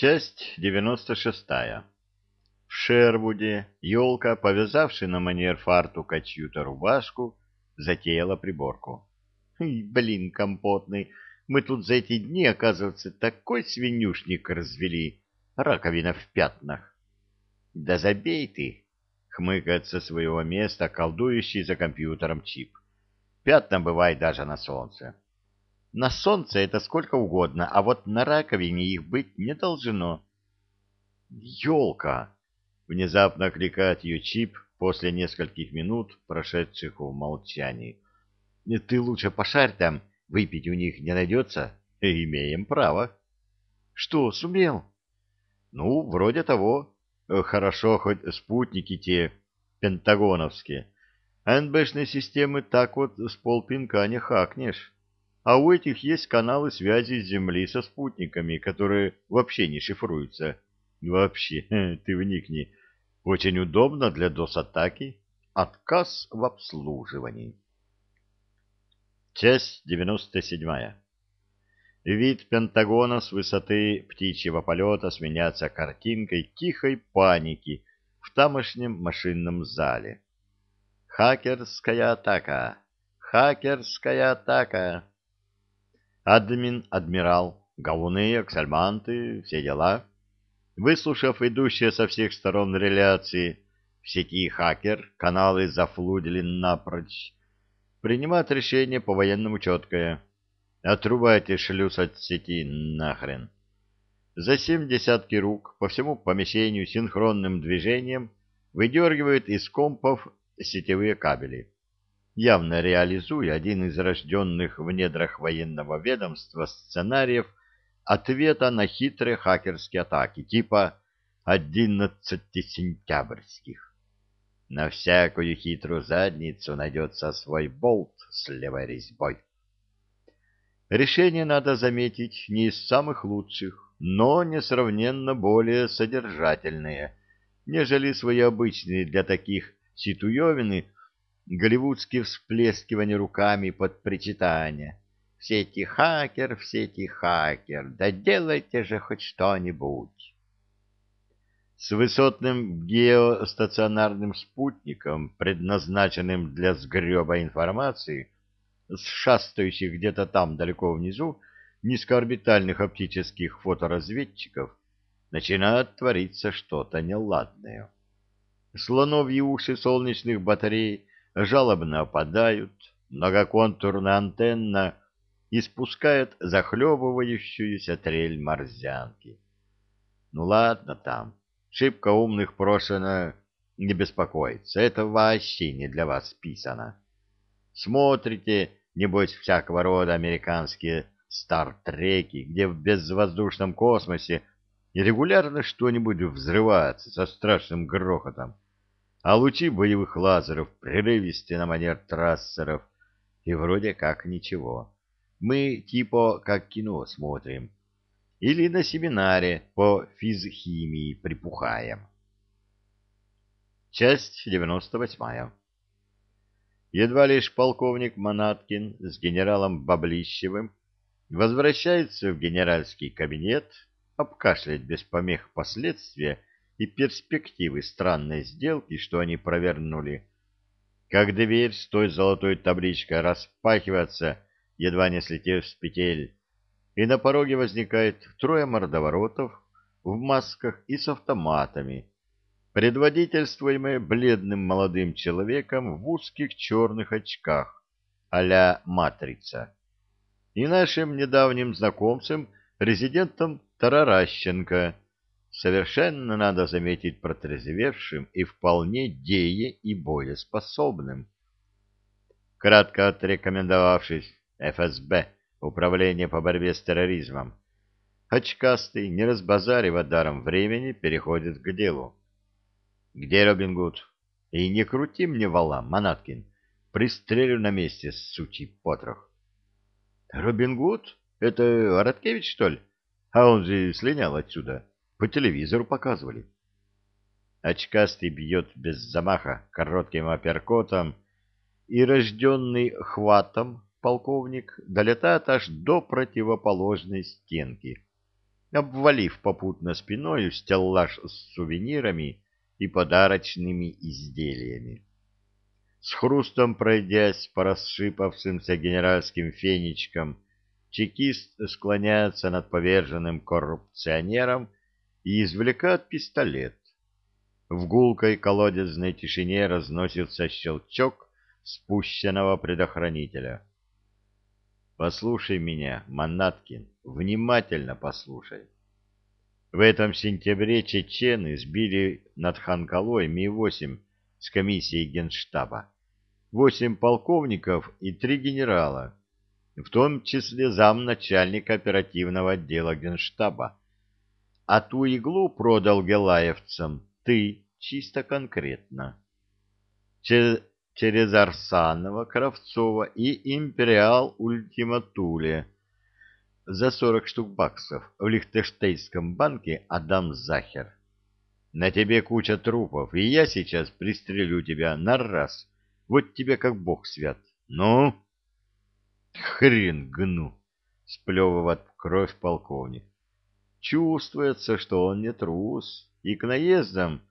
Часть девяносто шестая. В Шервуде елка, повязавшая на манер фартука чью-то рубашку, затеяла приборку. «Эй, блин, компотный, мы тут за эти дни, оказывается, такой свинюшник развели, раковина в пятнах». «Да забей ты!» — хмыкает со своего места колдующий за компьютером чип. «Пятна бывает даже на солнце». На солнце это сколько угодно, а вот на раковине их быть не должно. «Елка!» — внезапно окликает ее чип после нескольких минут, прошедших в молчании. «Ты лучше пошарь там, выпить у них не найдется?» «Имеем право». «Что, сумел?» «Ну, вроде того. Хорошо, хоть спутники те пентагоновские. НБшные системы так вот с полпинка не хакнешь». А у этих есть каналы связи с Земли со спутниками, которые вообще не шифруются. Вообще, ты вникни. Очень удобно для DOS-атаки. Отказ в обслуживании. Часть 97. Вид Пентагона с высоты птичьего полета сменяется картинкой тихой паники в тамошнем машинном зале. Хакерская атака! Хакерская атака! Админ, адмирал, галуны, аксальманты, все дела. Выслушав идущие со всех сторон реляции, в сети хакер, каналы зафлудили напрочь, принимает решение по-военному четкое. Отрубайте шлюз от сети нахрен. За семь десятки рук по всему помещению синхронным движением выдергивает из компов сетевые кабели явно реализуя один из рожденных в недрах военного ведомства сценариев ответа на хитрые хакерские атаки типа «одиннадцати сентябрьских». На всякую хитрую задницу найдется свой болт с левой резьбой. Решение, надо заметить, не из самых лучших, но несравненно более содержательные, нежели свои обычные для таких ситуевины голливудские всплескивания руками под причитание. «Все эти хакер, все эти хакер, да делайте же хоть что-нибудь!» С высотным геостационарным спутником, предназначенным для сгреба информации, с шастающих где-то там далеко внизу низкоорбитальных оптических фоторазведчиков, начинает твориться что-то неладное. Слоновьи уши солнечных батарей жалобно опадают, многоконтурная антенна испускает захлебывающуюся трель морзянки. Ну ладно там, шибко умных прошено не беспокоиться, это вообще не для вас писано. Смотрите, небось, всякого рода американские стартреки, где в безвоздушном космосе регулярно что-нибудь взрывается со страшным грохотом а лучи боевых лазеров прерывисты на манер трассеров, и вроде как ничего. Мы типа как кино смотрим. Или на семинаре по физхимии припухаем. Часть 98. Едва лишь полковник Манаткин с генералом Баблищевым возвращается в генеральский кабинет обкашлять без помех последствия и перспективы странной сделки, что они провернули. Как дверь с той золотой табличкой распахивается, едва не слетев с петель, и на пороге возникает трое мордоворотов в масках и с автоматами, предводительствуемые бледным молодым человеком в узких черных очках а-ля «Матрица» и нашим недавним знакомцем, резидентом Тараращенко, совершенно, надо заметить, протрезвевшим и вполне дее и боеспособным. Кратко отрекомендовавшись ФСБ, Управление по борьбе с терроризмом, очкастый, не разбазаривая даром времени, переходит к делу. «Где Робин Гуд?» «И не крути мне вала, Манаткин, пристрелю на месте, сучий потрох». «Робин Гуд? Это Ороткевич, что ли? А он же слинял отсюда». По телевизору показывали. Очкастый бьет без замаха коротким апперкотом, и рожденный хватом полковник долетает аж до противоположной стенки. обвалив попутно спиной стеллаж с сувенирами и подарочными изделиями. С хрустом пройдясь по рассыпавшимся генеральским фенечкам, чекист склоняется над поверженным коррупционером и извлекает пистолет. В гулкой колодезной тишине разносится щелчок спущенного предохранителя. Послушай меня, Манаткин, внимательно послушай. В этом сентябре чечены сбили над Ханкалой Ми-8 с комиссией Генштаба. Восемь полковников и три генерала, в том числе замначальника оперативного отдела Генштаба. А ту иглу продал гелаевцам ты чисто конкретно. Через Арсанова, Кравцова и Империал Ультиматуле за 40 штук баксов в Лихтештейнском банке Адам Захер. На тебе куча трупов, и я сейчас пристрелю тебя на раз. Вот тебе как бог свят. Ну? Хрен гну, сплевывает кровь полковник. Чувствуется, что он не трус, и к наездам,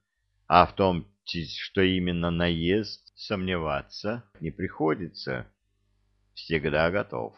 а в том, что именно наезд, сомневаться не приходится. Всегда готов.